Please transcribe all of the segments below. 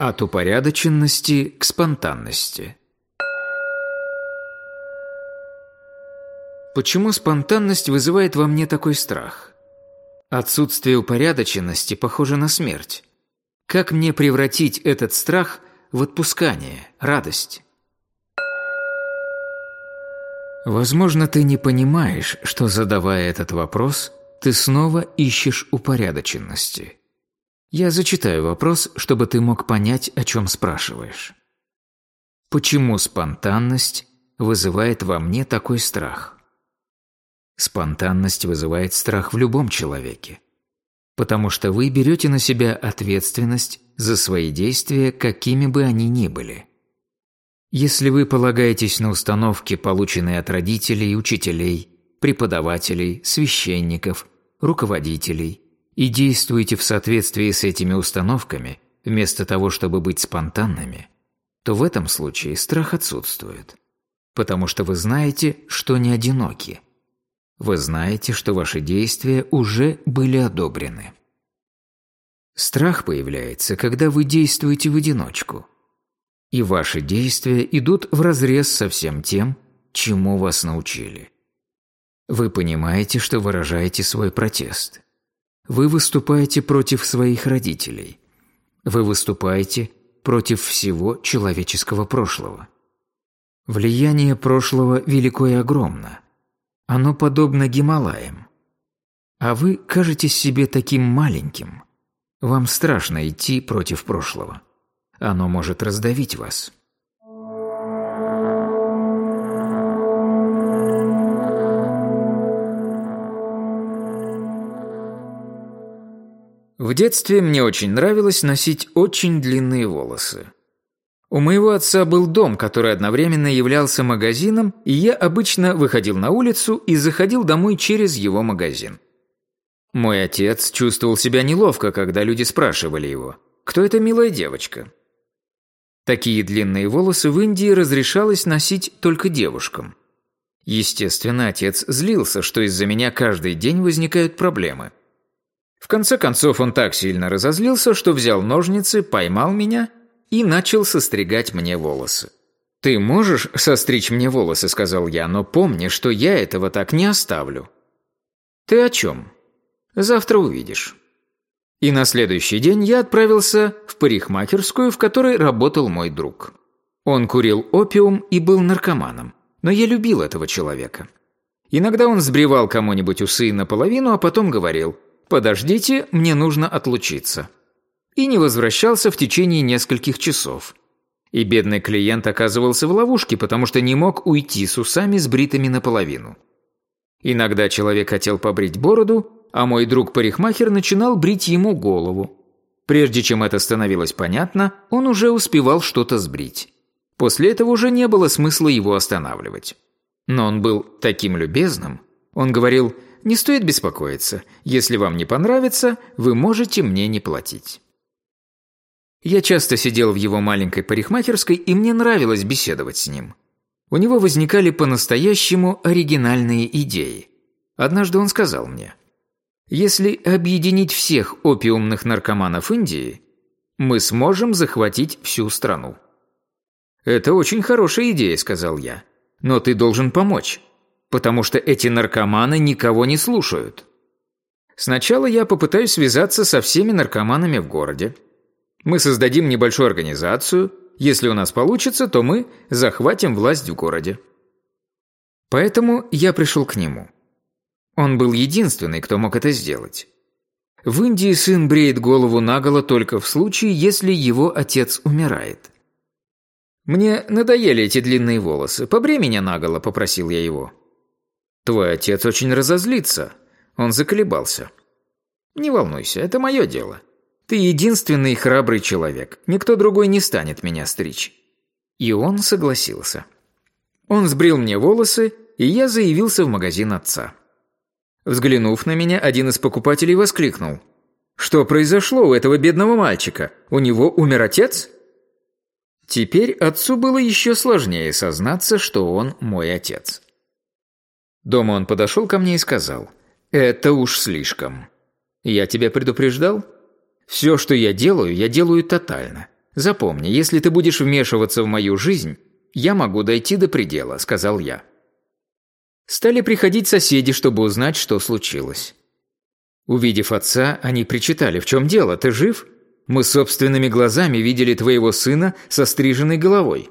От упорядоченности к спонтанности. Почему спонтанность вызывает во мне такой страх? Отсутствие упорядоченности похоже на смерть. Как мне превратить этот страх в отпускание, радость? Возможно, ты не понимаешь, что задавая этот вопрос, ты снова ищешь упорядоченности. Я зачитаю вопрос, чтобы ты мог понять, о чем спрашиваешь. Почему спонтанность вызывает во мне такой страх? Спонтанность вызывает страх в любом человеке, потому что вы берете на себя ответственность за свои действия, какими бы они ни были. Если вы полагаетесь на установки, полученные от родителей, учителей, преподавателей, священников, руководителей – и действуете в соответствии с этими установками, вместо того, чтобы быть спонтанными, то в этом случае страх отсутствует. Потому что вы знаете, что не одиноки. Вы знаете, что ваши действия уже были одобрены. Страх появляется, когда вы действуете в одиночку. И ваши действия идут вразрез со всем тем, чему вас научили. Вы понимаете, что выражаете свой протест. Вы выступаете против своих родителей. Вы выступаете против всего человеческого прошлого. Влияние прошлого велико и огромно. Оно подобно Гималаям. А вы кажетесь себе таким маленьким. Вам страшно идти против прошлого. Оно может раздавить вас. В детстве мне очень нравилось носить очень длинные волосы. У моего отца был дом, который одновременно являлся магазином, и я обычно выходил на улицу и заходил домой через его магазин. Мой отец чувствовал себя неловко, когда люди спрашивали его, кто эта милая девочка. Такие длинные волосы в Индии разрешалось носить только девушкам. Естественно, отец злился, что из-за меня каждый день возникают проблемы – в конце концов он так сильно разозлился, что взял ножницы, поймал меня и начал состригать мне волосы. «Ты можешь состричь мне волосы», — сказал я, «но помни, что я этого так не оставлю». «Ты о чем?» «Завтра увидишь». И на следующий день я отправился в парикмахерскую, в которой работал мой друг. Он курил опиум и был наркоманом, но я любил этого человека. Иногда он сбривал кому-нибудь усы наполовину, а потом говорил – «Подождите, мне нужно отлучиться». И не возвращался в течение нескольких часов. И бедный клиент оказывался в ловушке, потому что не мог уйти с усами сбритыми наполовину. Иногда человек хотел побрить бороду, а мой друг-парикмахер начинал брить ему голову. Прежде чем это становилось понятно, он уже успевал что-то сбрить. После этого уже не было смысла его останавливать. Но он был таким любезным. Он говорил не стоит беспокоиться. Если вам не понравится, вы можете мне не платить. Я часто сидел в его маленькой парикмахерской, и мне нравилось беседовать с ним. У него возникали по-настоящему оригинальные идеи. Однажды он сказал мне, «Если объединить всех опиумных наркоманов Индии, мы сможем захватить всю страну». «Это очень хорошая идея», — сказал я, «но ты должен помочь потому что эти наркоманы никого не слушают. Сначала я попытаюсь связаться со всеми наркоманами в городе. Мы создадим небольшую организацию. Если у нас получится, то мы захватим власть в городе. Поэтому я пришел к нему. Он был единственный, кто мог это сделать. В Индии сын бреет голову наголо только в случае, если его отец умирает. «Мне надоели эти длинные волосы. Побрей меня наголо», – попросил я его. Твой отец очень разозлится. Он заколебался. Не волнуйся, это мое дело. Ты единственный храбрый человек. Никто другой не станет меня стричь. И он согласился. Он сбрил мне волосы, и я заявился в магазин отца. Взглянув на меня, один из покупателей воскликнул. «Что произошло у этого бедного мальчика? У него умер отец?» Теперь отцу было еще сложнее сознаться, что он мой отец. Дома он подошел ко мне и сказал, «Это уж слишком. Я тебя предупреждал? Все, что я делаю, я делаю тотально. Запомни, если ты будешь вмешиваться в мою жизнь, я могу дойти до предела», – сказал я. Стали приходить соседи, чтобы узнать, что случилось. Увидев отца, они причитали, «В чем дело? Ты жив? Мы собственными глазами видели твоего сына со стриженной головой».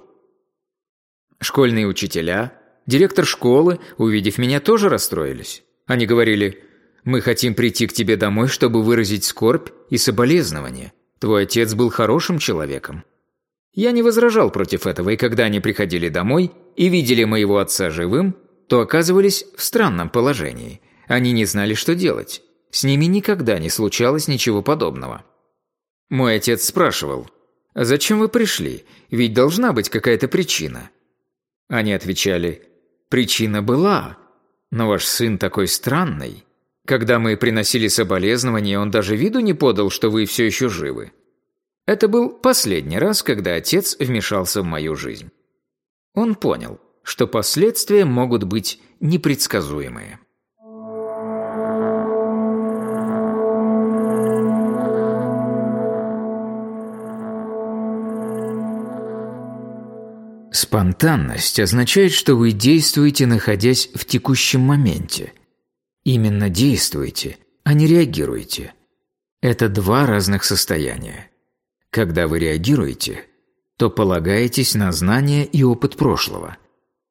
Школьные учителя, директор школы, увидев меня, тоже расстроились. Они говорили, «Мы хотим прийти к тебе домой, чтобы выразить скорбь и соболезнование. Твой отец был хорошим человеком». Я не возражал против этого, и когда они приходили домой и видели моего отца живым, то оказывались в странном положении. Они не знали, что делать. С ними никогда не случалось ничего подобного. Мой отец спрашивал, «А зачем вы пришли? Ведь должна быть какая-то причина». Они отвечали, «Причина была, но ваш сын такой странный. Когда мы приносили соболезнования, он даже виду не подал, что вы все еще живы». Это был последний раз, когда отец вмешался в мою жизнь. Он понял, что последствия могут быть непредсказуемые. Спонтанность означает, что вы действуете, находясь в текущем моменте. Именно действуете, а не реагируете. Это два разных состояния. Когда вы реагируете, то полагаетесь на знания и опыт прошлого –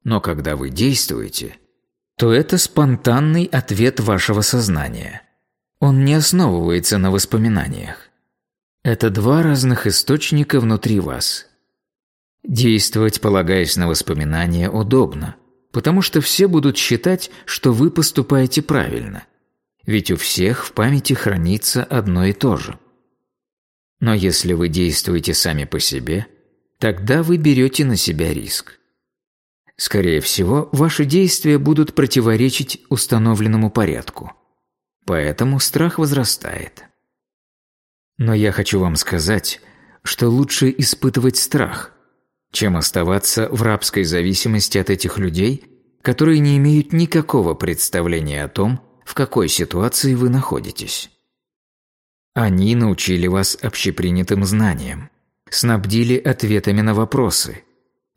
но когда вы действуете, то это спонтанный ответ вашего сознания. Он не основывается на воспоминаниях. Это два разных источника внутри вас. Действовать, полагаясь на воспоминания, удобно, потому что все будут считать, что вы поступаете правильно. Ведь у всех в памяти хранится одно и то же. Но если вы действуете сами по себе, тогда вы берете на себя риск. Скорее всего, ваши действия будут противоречить установленному порядку. Поэтому страх возрастает. Но я хочу вам сказать, что лучше испытывать страх, чем оставаться в рабской зависимости от этих людей, которые не имеют никакого представления о том, в какой ситуации вы находитесь. Они научили вас общепринятым знаниям, снабдили ответами на вопросы,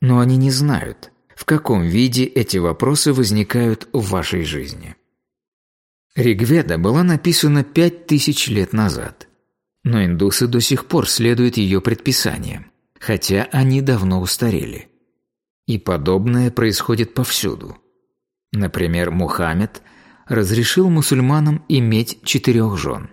но они не знают – в каком виде эти вопросы возникают в вашей жизни. Ригведа была написана пять тысяч лет назад, но индусы до сих пор следуют ее предписаниям, хотя они давно устарели. И подобное происходит повсюду. Например, Мухаммед разрешил мусульманам иметь четырех жен.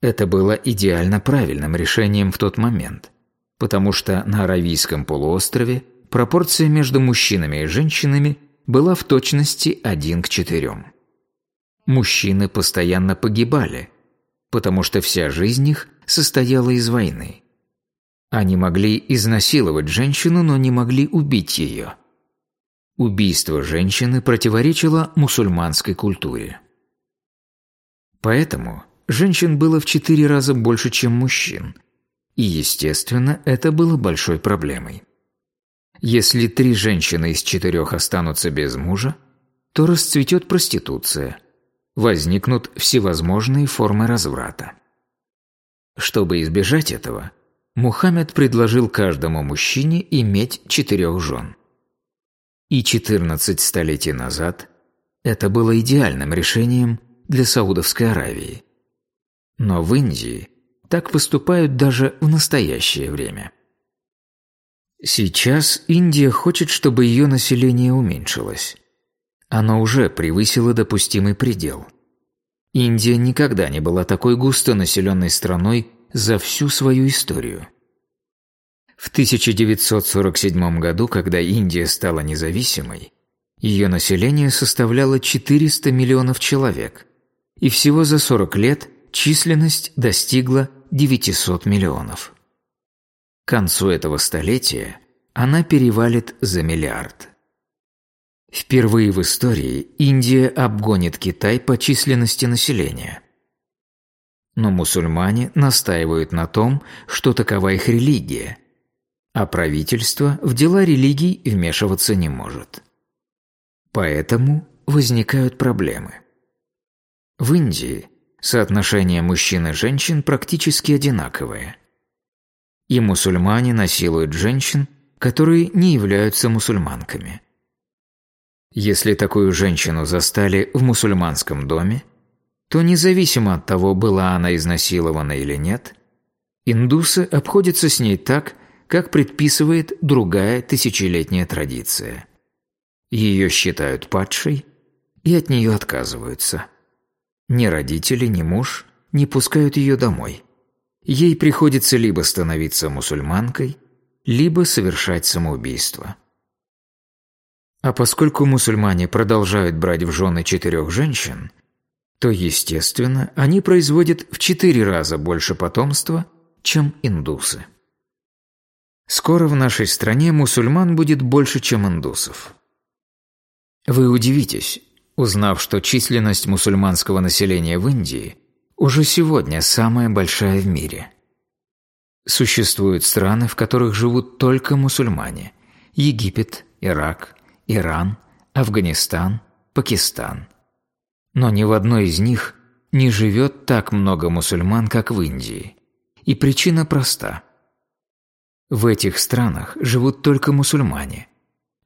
Это было идеально правильным решением в тот момент, потому что на Аравийском полуострове – пропорция между мужчинами и женщинами была в точности один к четырем. Мужчины постоянно погибали, потому что вся жизнь их состояла из войны. Они могли изнасиловать женщину, но не могли убить ее. Убийство женщины противоречило мусульманской культуре. Поэтому женщин было в четыре раза больше, чем мужчин, и, естественно, это было большой проблемой. Если три женщины из четырех останутся без мужа, то расцветет проституция, возникнут всевозможные формы разврата. Чтобы избежать этого, Мухаммед предложил каждому мужчине иметь четырех жен. И 14 столетий назад это было идеальным решением для Саудовской Аравии. Но в Индии так поступают даже в настоящее время. Сейчас Индия хочет, чтобы ее население уменьшилось. Оно уже превысило допустимый предел. Индия никогда не была такой густонаселенной страной за всю свою историю. В 1947 году, когда Индия стала независимой, ее население составляло 400 миллионов человек, и всего за 40 лет численность достигла 900 миллионов. К концу этого столетия она перевалит за миллиард. Впервые в истории Индия обгонит Китай по численности населения. Но мусульмане настаивают на том, что такова их религия, а правительство в дела религий вмешиваться не может. Поэтому возникают проблемы. В Индии соотношение мужчин и женщин практически одинаковое – и мусульмане насилуют женщин, которые не являются мусульманками. Если такую женщину застали в мусульманском доме, то независимо от того, была она изнасилована или нет, индусы обходятся с ней так, как предписывает другая тысячелетняя традиция. Ее считают падшей и от нее отказываются. Ни родители, ни муж не пускают ее домой. Ей приходится либо становиться мусульманкой, либо совершать самоубийство. А поскольку мусульмане продолжают брать в жены четырех женщин, то, естественно, они производят в четыре раза больше потомства, чем индусы. Скоро в нашей стране мусульман будет больше, чем индусов. Вы удивитесь, узнав, что численность мусульманского населения в Индии уже сегодня самая большая в мире. Существуют страны, в которых живут только мусульмане – Египет, Ирак, Иран, Афганистан, Пакистан. Но ни в одной из них не живет так много мусульман, как в Индии. И причина проста. В этих странах живут только мусульмане,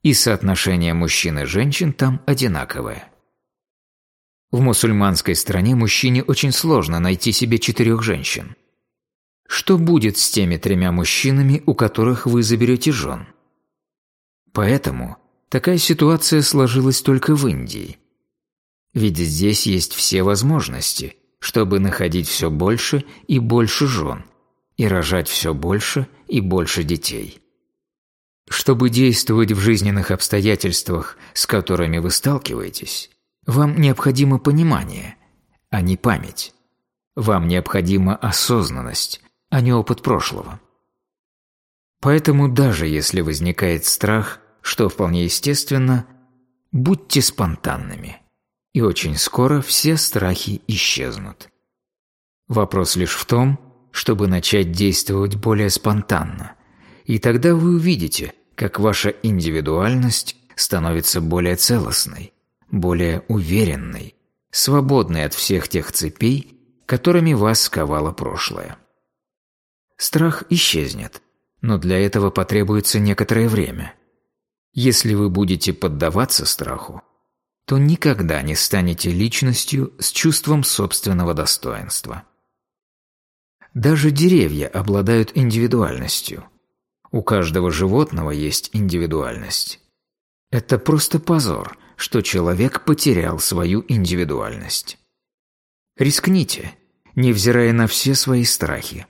и соотношение мужчин и женщин там одинаковое. В мусульманской стране мужчине очень сложно найти себе четырех женщин. Что будет с теми тремя мужчинами, у которых вы заберете жен? Поэтому такая ситуация сложилась только в Индии. Ведь здесь есть все возможности, чтобы находить все больше и больше жен и рожать все больше и больше детей. Чтобы действовать в жизненных обстоятельствах, с которыми вы сталкиваетесь, вам необходимо понимание, а не память. Вам необходима осознанность, а не опыт прошлого. Поэтому даже если возникает страх, что вполне естественно, будьте спонтанными, и очень скоро все страхи исчезнут. Вопрос лишь в том, чтобы начать действовать более спонтанно, и тогда вы увидите, как ваша индивидуальность становится более целостной, более уверенной, свободной от всех тех цепей, которыми вас сковало прошлое. Страх исчезнет, но для этого потребуется некоторое время. Если вы будете поддаваться страху, то никогда не станете личностью с чувством собственного достоинства. Даже деревья обладают индивидуальностью. У каждого животного есть индивидуальность. Это просто позор, что человек потерял свою индивидуальность. Рискните, невзирая на все свои страхи.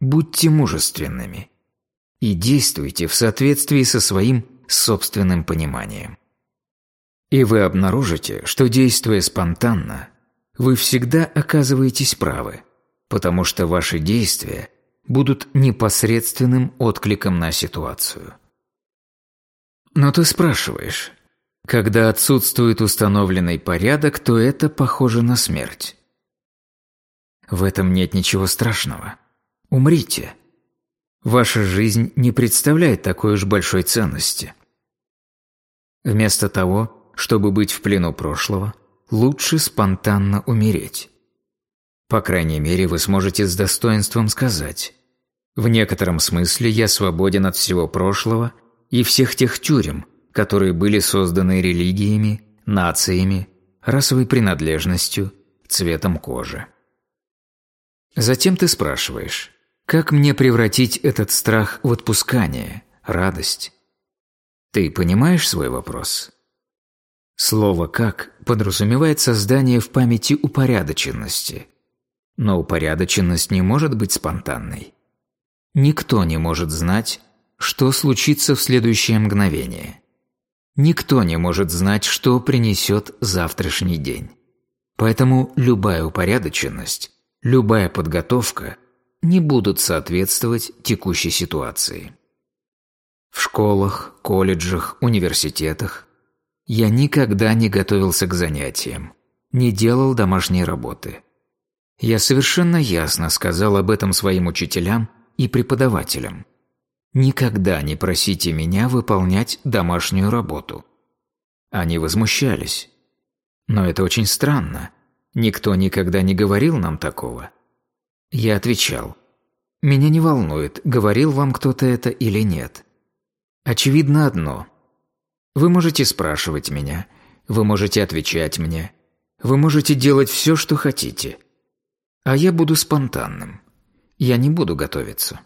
Будьте мужественными и действуйте в соответствии со своим собственным пониманием. И вы обнаружите, что действуя спонтанно, вы всегда оказываетесь правы, потому что ваши действия будут непосредственным откликом на ситуацию. Но ты спрашиваешь, когда отсутствует установленный порядок, то это похоже на смерть. В этом нет ничего страшного. Умрите. Ваша жизнь не представляет такой уж большой ценности. Вместо того, чтобы быть в плену прошлого, лучше спонтанно умереть. По крайней мере, вы сможете с достоинством сказать «В некотором смысле я свободен от всего прошлого и всех тех тюрем, которые были созданы религиями, нациями, расовой принадлежностью, цветом кожи». Затем ты спрашиваешь как мне превратить этот страх в отпускание, радость? Ты понимаешь свой вопрос? Слово «как» подразумевает создание в памяти упорядоченности. Но упорядоченность не может быть спонтанной. Никто не может знать, что случится в следующее мгновение. Никто не может знать, что принесет завтрашний день. Поэтому любая упорядоченность, любая подготовка не будут соответствовать текущей ситуации. В школах, колледжах, университетах я никогда не готовился к занятиям, не делал домашней работы. Я совершенно ясно сказал об этом своим учителям и преподавателям. Никогда не просите меня выполнять домашнюю работу. Они возмущались. Но это очень странно. Никто никогда не говорил нам такого. Я отвечал, Меня не волнует, говорил вам кто-то это или нет. Очевидно одно. Вы можете спрашивать меня, вы можете отвечать мне, вы можете делать все, что хотите. А я буду спонтанным. Я не буду готовиться.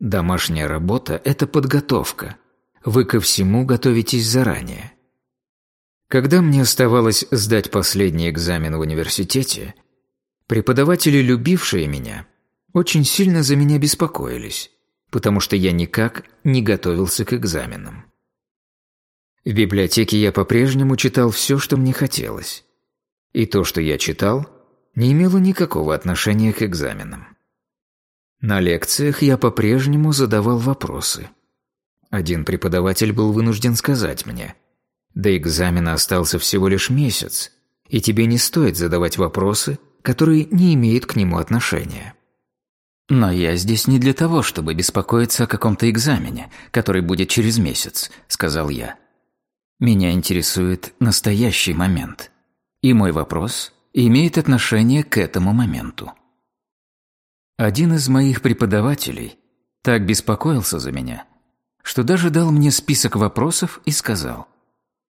Домашняя работа – это подготовка. Вы ко всему готовитесь заранее. Когда мне оставалось сдать последний экзамен в университете, преподаватели, любившие меня, очень сильно за меня беспокоились, потому что я никак не готовился к экзаменам. В библиотеке я по-прежнему читал все, что мне хотелось. И то, что я читал, не имело никакого отношения к экзаменам. На лекциях я по-прежнему задавал вопросы. Один преподаватель был вынужден сказать мне, «До экзамена остался всего лишь месяц, и тебе не стоит задавать вопросы, которые не имеют к нему отношения». «Но я здесь не для того, чтобы беспокоиться о каком-то экзамене, который будет через месяц», – сказал я. «Меня интересует настоящий момент, и мой вопрос имеет отношение к этому моменту». Один из моих преподавателей так беспокоился за меня, что даже дал мне список вопросов и сказал,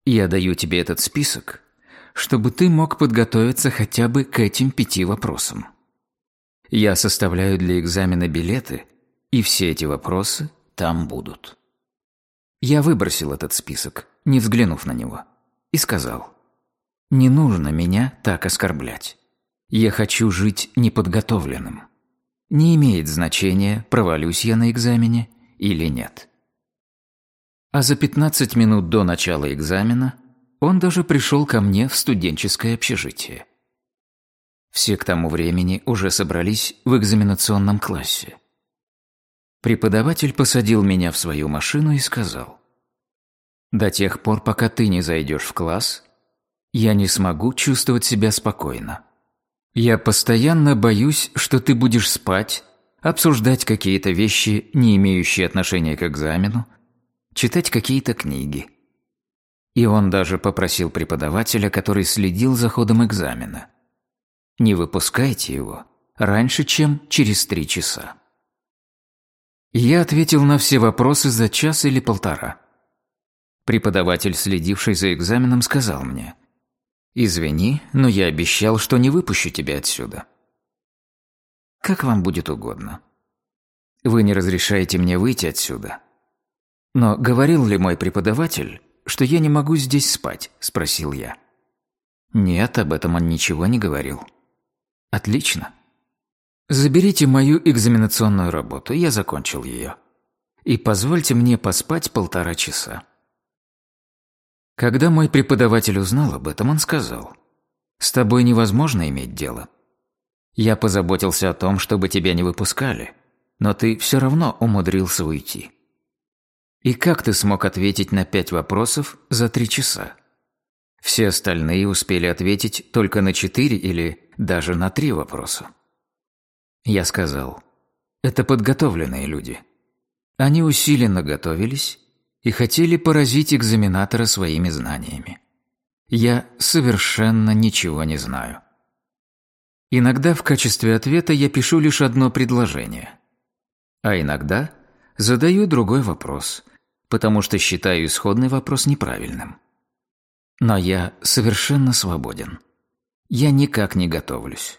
«Я даю тебе этот список, чтобы ты мог подготовиться хотя бы к этим пяти вопросам. Я составляю для экзамена билеты, и все эти вопросы там будут». Я выбросил этот список, не взглянув на него, и сказал, «Не нужно меня так оскорблять. Я хочу жить неподготовленным». Не имеет значения, провалюсь я на экзамене или нет. А за 15 минут до начала экзамена он даже пришел ко мне в студенческое общежитие. Все к тому времени уже собрались в экзаменационном классе. Преподаватель посадил меня в свою машину и сказал, «До тех пор, пока ты не зайдешь в класс, я не смогу чувствовать себя спокойно. Я постоянно боюсь, что ты будешь спать, обсуждать какие-то вещи, не имеющие отношения к экзамену, читать какие-то книги. И он даже попросил преподавателя, который следил за ходом экзамена. Не выпускайте его раньше, чем через три часа. Я ответил на все вопросы за час или полтора. Преподаватель, следивший за экзаменом, сказал мне – «Извини, но я обещал, что не выпущу тебя отсюда». «Как вам будет угодно. Вы не разрешаете мне выйти отсюда». «Но говорил ли мой преподаватель, что я не могу здесь спать?» – спросил я. «Нет, об этом он ничего не говорил». «Отлично. Заберите мою экзаменационную работу, я закончил ее. И позвольте мне поспать полтора часа». Когда мой преподаватель узнал об этом, он сказал, «С тобой невозможно иметь дело. Я позаботился о том, чтобы тебя не выпускали, но ты все равно умудрился уйти. И как ты смог ответить на пять вопросов за три часа? Все остальные успели ответить только на четыре или даже на три вопроса. Я сказал, это подготовленные люди. Они усиленно готовились и хотели поразить экзаменатора своими знаниями. Я совершенно ничего не знаю. Иногда в качестве ответа я пишу лишь одно предложение. А иногда задаю другой вопрос, потому что считаю исходный вопрос неправильным. Но я совершенно свободен. Я никак не готовлюсь.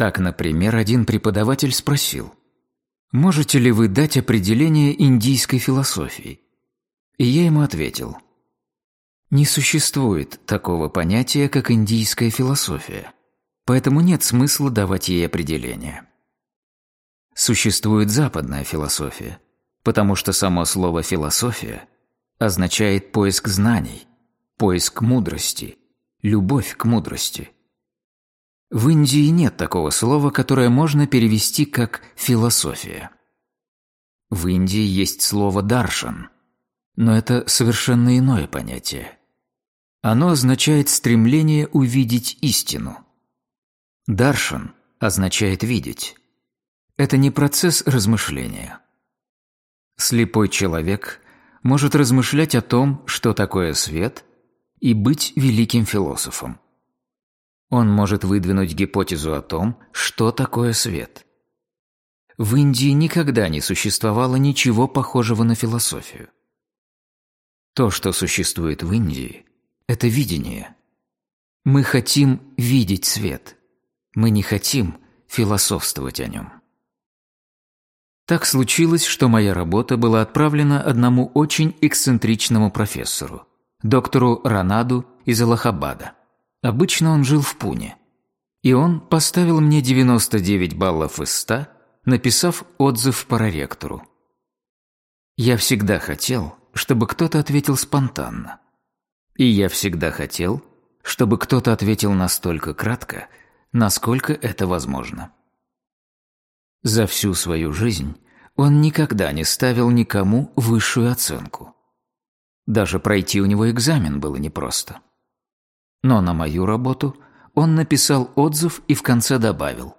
Так, например, один преподаватель спросил – Можете ли вы дать определение индийской философии? И я ему ответил. Не существует такого понятия, как индийская философия, поэтому нет смысла давать ей определение. Существует западная философия, потому что само слово «философия» означает поиск знаний, поиск мудрости, любовь к мудрости – в Индии нет такого слова, которое можно перевести как «философия». В Индии есть слово «даршан», но это совершенно иное понятие. Оно означает стремление увидеть истину. Даршан означает «видеть». Это не процесс размышления. Слепой человек может размышлять о том, что такое свет, и быть великим философом. Он может выдвинуть гипотезу о том, что такое свет, в Индии никогда не существовало ничего похожего на философию. То, что существует в Индии, это видение. Мы хотим видеть свет. Мы не хотим философствовать о нем. Так случилось, что моя работа была отправлена одному очень эксцентричному профессору, доктору Ранаду из Аллахабада. Обычно он жил в Пуне. И он поставил мне 99 баллов из 100, написав отзыв проректору. Я всегда хотел, чтобы кто-то ответил спонтанно. И я всегда хотел, чтобы кто-то ответил настолько кратко, насколько это возможно. За всю свою жизнь он никогда не ставил никому высшую оценку. Даже пройти у него экзамен было непросто. Но на мою работу он написал отзыв и в конце добавил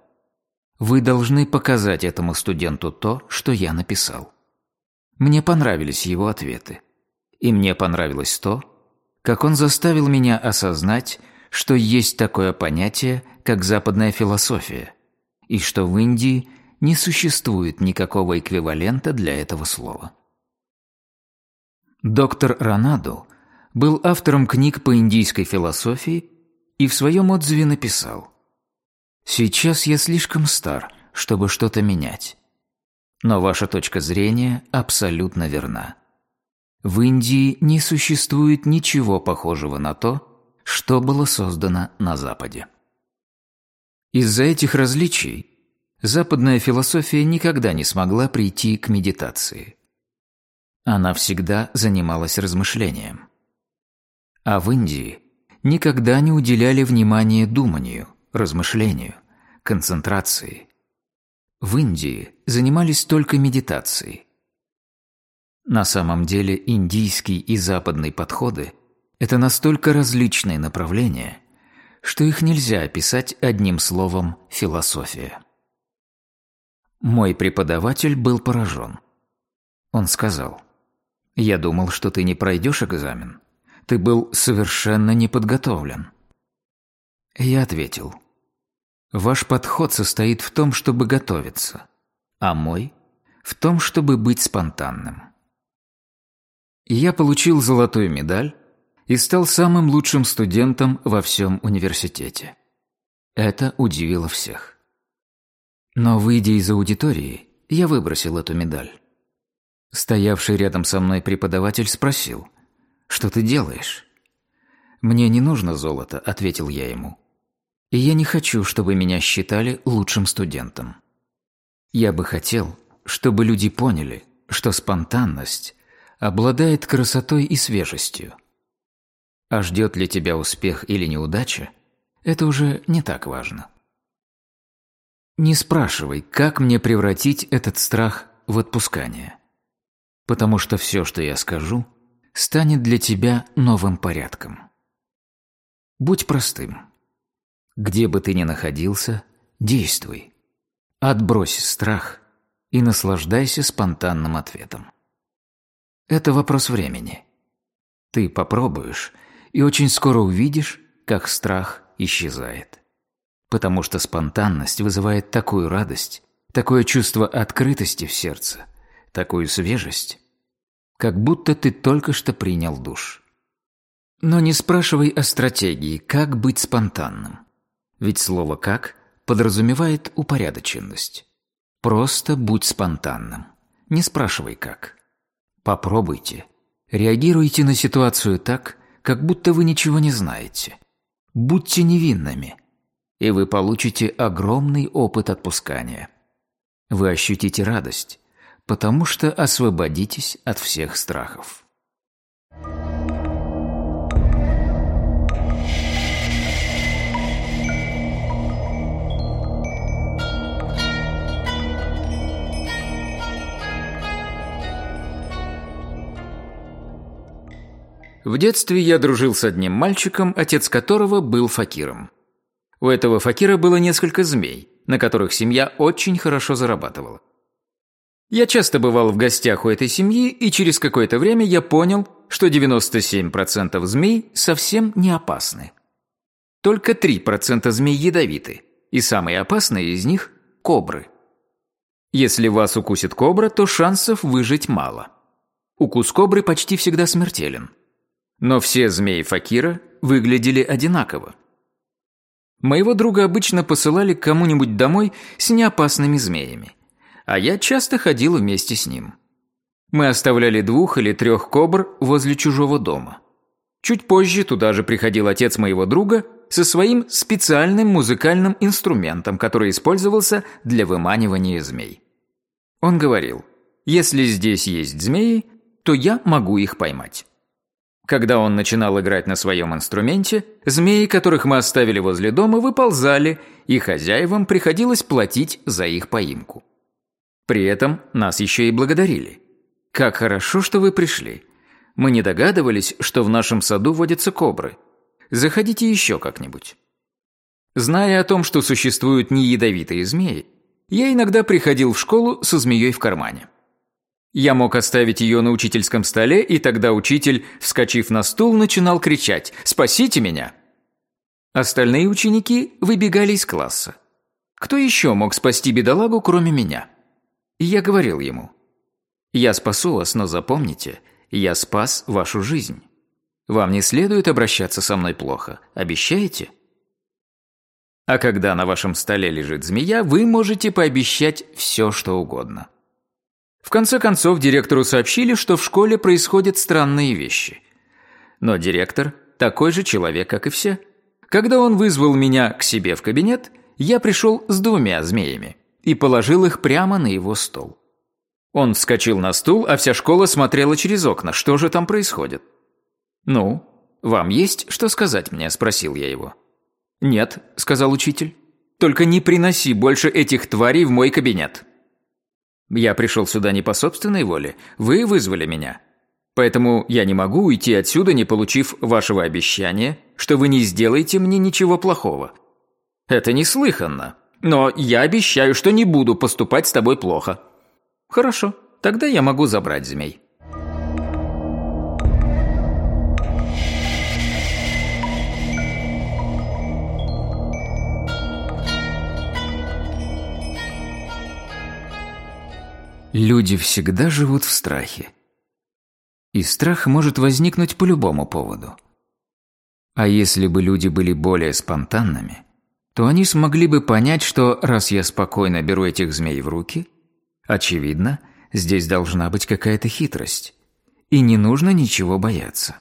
«Вы должны показать этому студенту то, что я написал». Мне понравились его ответы. И мне понравилось то, как он заставил меня осознать, что есть такое понятие, как западная философия, и что в Индии не существует никакого эквивалента для этого слова. Доктор Ранаду был автором книг по индийской философии и в своем отзыве написал «Сейчас я слишком стар, чтобы что-то менять. Но ваша точка зрения абсолютно верна. В Индии не существует ничего похожего на то, что было создано на Западе. Из-за этих различий западная философия никогда не смогла прийти к медитации. Она всегда занималась размышлением. А в Индии никогда не уделяли внимания думанию, размышлению, концентрации. В Индии занимались только медитацией. На самом деле индийский и западный подходы – это настолько различные направления, что их нельзя описать одним словом «философия». Мой преподаватель был поражен. Он сказал, «Я думал, что ты не пройдешь экзамен. Ты был совершенно неподготовлен». Я ответил, «Ваш подход состоит в том, чтобы готовиться, а мой – в том, чтобы быть спонтанным». Я получил золотую медаль и стал самым лучшим студентом во всем университете. Это удивило всех. Но, выйдя из аудитории, я выбросил эту медаль. Стоявший рядом со мной преподаватель спросил, «Что ты делаешь?» «Мне не нужно золото», — ответил я ему. «И я не хочу, чтобы меня считали лучшим студентом. Я бы хотел, чтобы люди поняли, что спонтанность обладает красотой и свежестью. А ждет ли тебя успех или неудача, это уже не так важно. Не спрашивай, как мне превратить этот страх в отпускание. Потому что все, что я скажу, станет для тебя новым порядком. Будь простым. Где бы ты ни находился, действуй. Отбрось страх и наслаждайся спонтанным ответом. Это вопрос времени. Ты попробуешь, и очень скоро увидишь, как страх исчезает. Потому что спонтанность вызывает такую радость, такое чувство открытости в сердце, такую свежесть, как будто ты только что принял душ. Но не спрашивай о стратегии, как быть спонтанным. Ведь слово «как» подразумевает упорядоченность. Просто будь спонтанным. Не спрашивай «как». Попробуйте. Реагируйте на ситуацию так, как будто вы ничего не знаете. Будьте невинными, и вы получите огромный опыт отпускания. Вы ощутите радость, потому что освободитесь от всех страхов. В детстве я дружил с одним мальчиком, отец которого был факиром. У этого факира было несколько змей, на которых семья очень хорошо зарабатывала. Я часто бывал в гостях у этой семьи, и через какое-то время я понял, что 97% змей совсем не опасны. Только 3% змей ядовиты, и самые опасные из них – кобры. Если вас укусит кобра, то шансов выжить мало. Укус кобры почти всегда смертелен. Но все змеи Факира выглядели одинаково. Моего друга обычно посылали кому-нибудь домой с неопасными змеями, а я часто ходил вместе с ним. Мы оставляли двух или трех кобр возле чужого дома. Чуть позже туда же приходил отец моего друга со своим специальным музыкальным инструментом, который использовался для выманивания змей. Он говорил, если здесь есть змеи, то я могу их поймать. Когда он начинал играть на своем инструменте, змеи, которых мы оставили возле дома, выползали, и хозяевам приходилось платить за их поимку. При этом нас еще и благодарили. «Как хорошо, что вы пришли. Мы не догадывались, что в нашем саду водятся кобры. Заходите еще как-нибудь». Зная о том, что существуют неядовитые змеи, я иногда приходил в школу со змеей в кармане. Я мог оставить ее на учительском столе, и тогда учитель, вскочив на стул, начинал кричать «Спасите меня!». Остальные ученики выбегали из класса. Кто еще мог спасти бедолагу, кроме меня? Я говорил ему «Я спасу вас, но запомните, я спас вашу жизнь. Вам не следует обращаться со мной плохо, обещаете?» А когда на вашем столе лежит змея, вы можете пообещать все, что угодно. В конце концов, директору сообщили, что в школе происходят странные вещи. Но директор такой же человек, как и все. Когда он вызвал меня к себе в кабинет, я пришел с двумя змеями и положил их прямо на его стол. Он вскочил на стул, а вся школа смотрела через окна. Что же там происходит? «Ну, вам есть что сказать мне?» – спросил я его. «Нет», – сказал учитель. «Только не приноси больше этих тварей в мой кабинет». Я пришел сюда не по собственной воле, вы вызвали меня. Поэтому я не могу уйти отсюда, не получив вашего обещания, что вы не сделаете мне ничего плохого. Это неслыханно. Но я обещаю, что не буду поступать с тобой плохо. Хорошо, тогда я могу забрать змей. Люди всегда живут в страхе. И страх может возникнуть по любому поводу. А если бы люди были более спонтанными, то они смогли бы понять, что раз я спокойно беру этих змей в руки, очевидно, здесь должна быть какая-то хитрость, и не нужно ничего бояться.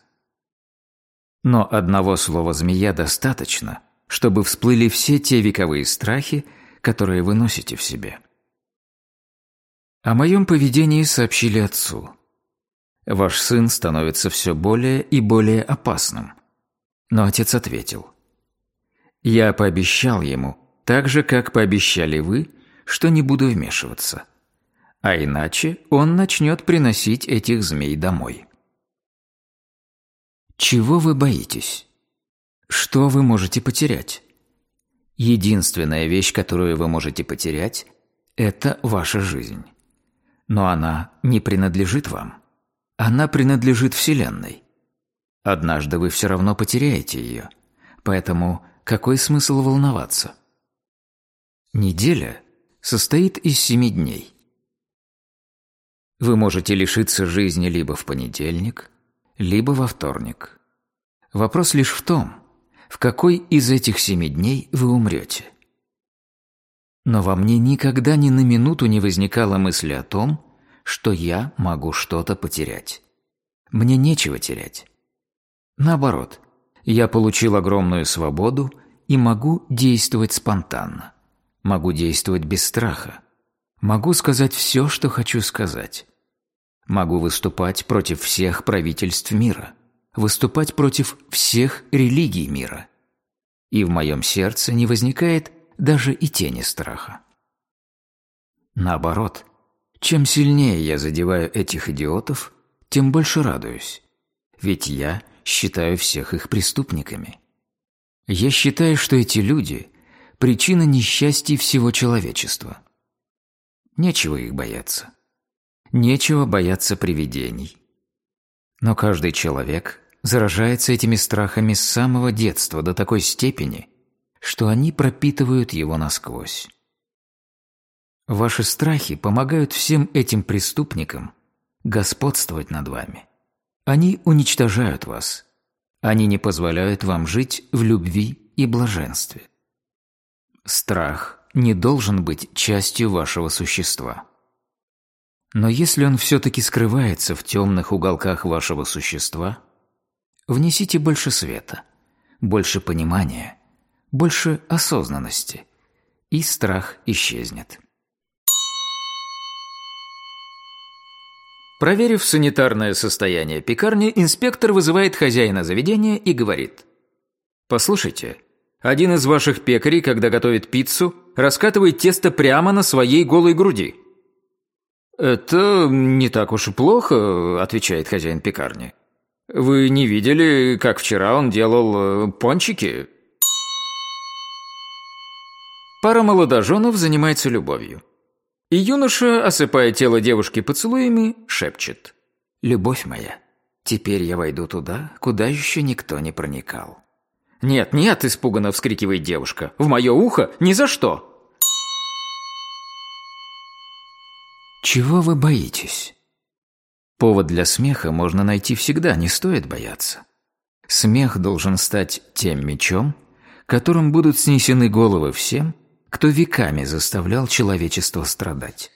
Но одного слова «змея» достаточно, чтобы всплыли все те вековые страхи, которые вы носите в себе. О моем поведении сообщили отцу. Ваш сын становится все более и более опасным. Но отец ответил. Я пообещал ему, так же, как пообещали вы, что не буду вмешиваться. А иначе он начнет приносить этих змей домой. Чего вы боитесь? Что вы можете потерять? Единственная вещь, которую вы можете потерять, это ваша жизнь. Но она не принадлежит вам. Она принадлежит Вселенной. Однажды вы все равно потеряете ее. Поэтому какой смысл волноваться? Неделя состоит из семи дней. Вы можете лишиться жизни либо в понедельник, либо во вторник. Вопрос лишь в том, в какой из этих семи дней вы умрете. Но во мне никогда ни на минуту не возникала мысли о том, что я могу что-то потерять. Мне нечего терять. Наоборот, я получил огромную свободу и могу действовать спонтанно. Могу действовать без страха. Могу сказать все, что хочу сказать. Могу выступать против всех правительств мира. Выступать против всех религий мира. И в моем сердце не возникает даже и тени страха. Наоборот, чем сильнее я задеваю этих идиотов, тем больше радуюсь. Ведь я считаю всех их преступниками. Я считаю, что эти люди – причина несчастья всего человечества. Нечего их бояться. Нечего бояться привидений. Но каждый человек заражается этими страхами с самого детства до такой степени, что они пропитывают его насквозь. Ваши страхи помогают всем этим преступникам господствовать над вами. Они уничтожают вас. Они не позволяют вам жить в любви и блаженстве. Страх не должен быть частью вашего существа. Но если он все-таки скрывается в темных уголках вашего существа, внесите больше света, больше понимания, больше осознанности, и страх исчезнет. Проверив санитарное состояние пекарни, инспектор вызывает хозяина заведения и говорит. «Послушайте, один из ваших пекарей, когда готовит пиццу, раскатывает тесто прямо на своей голой груди». «Это не так уж и плохо», – отвечает хозяин пекарни. «Вы не видели, как вчера он делал э, пончики?» Пара молодоженов занимается любовью. И юноша, осыпая тело девушки поцелуями, шепчет. «Любовь моя, теперь я войду туда, куда еще никто не проникал». «Нет, нет!» – испуганно вскрикивает девушка. «В мое ухо? Ни за что!» Чего вы боитесь? Повод для смеха можно найти всегда, не стоит бояться. Смех должен стать тем мечом, которым будут снесены головы всем, кто веками заставлял человечество страдать.